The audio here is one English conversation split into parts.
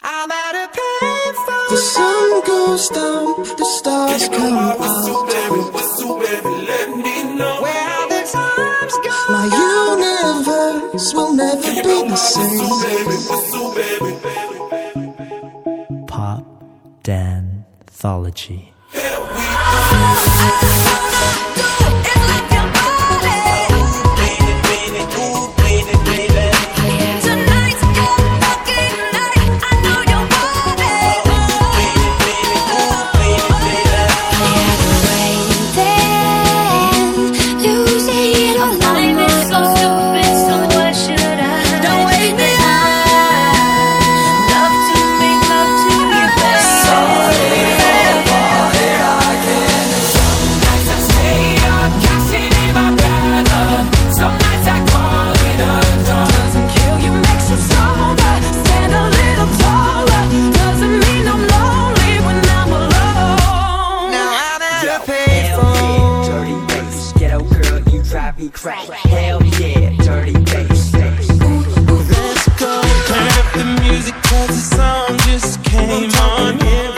I'm at a payphone. The sun goes down, the stars come out. Let me know where the. My universe will never be the same. Pop danthology. Here we go. crack. Hell yeah, dirty bass. Let's go. Clap the music cause the song just came on.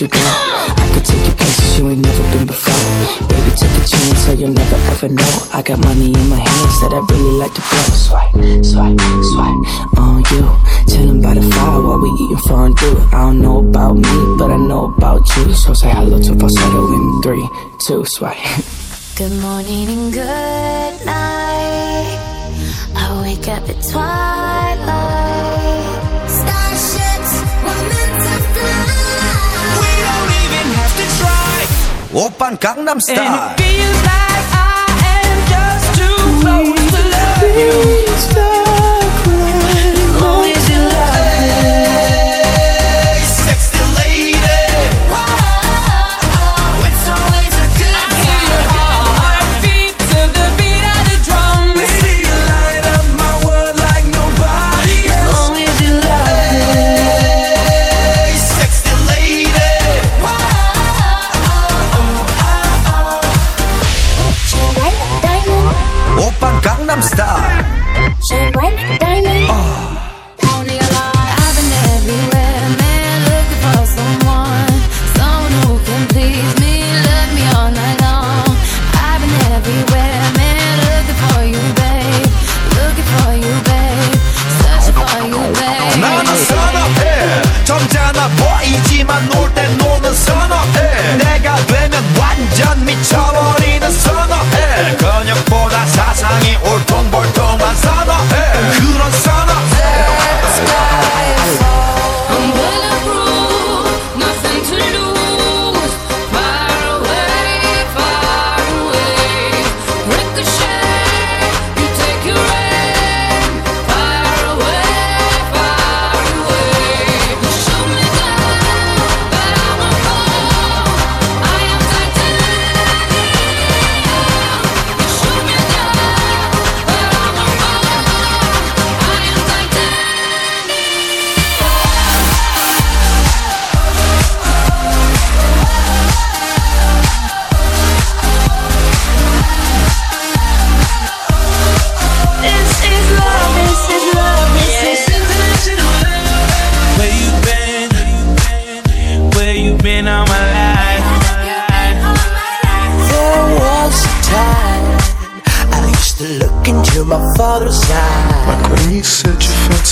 you got. I could take you places you ain't never been before. Baby, take a chance so you'll never ever know. I got money in my hands that I really like to blow. Swipe, swipe, swipe on you. Chillin' by the fire while we eatin' fondue. I don't know about me, but I know about you. So say hello to falsetto in three, two, swipe. Good morning and good night. I wake up at twilight. 오빤 강남스타일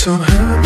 so happy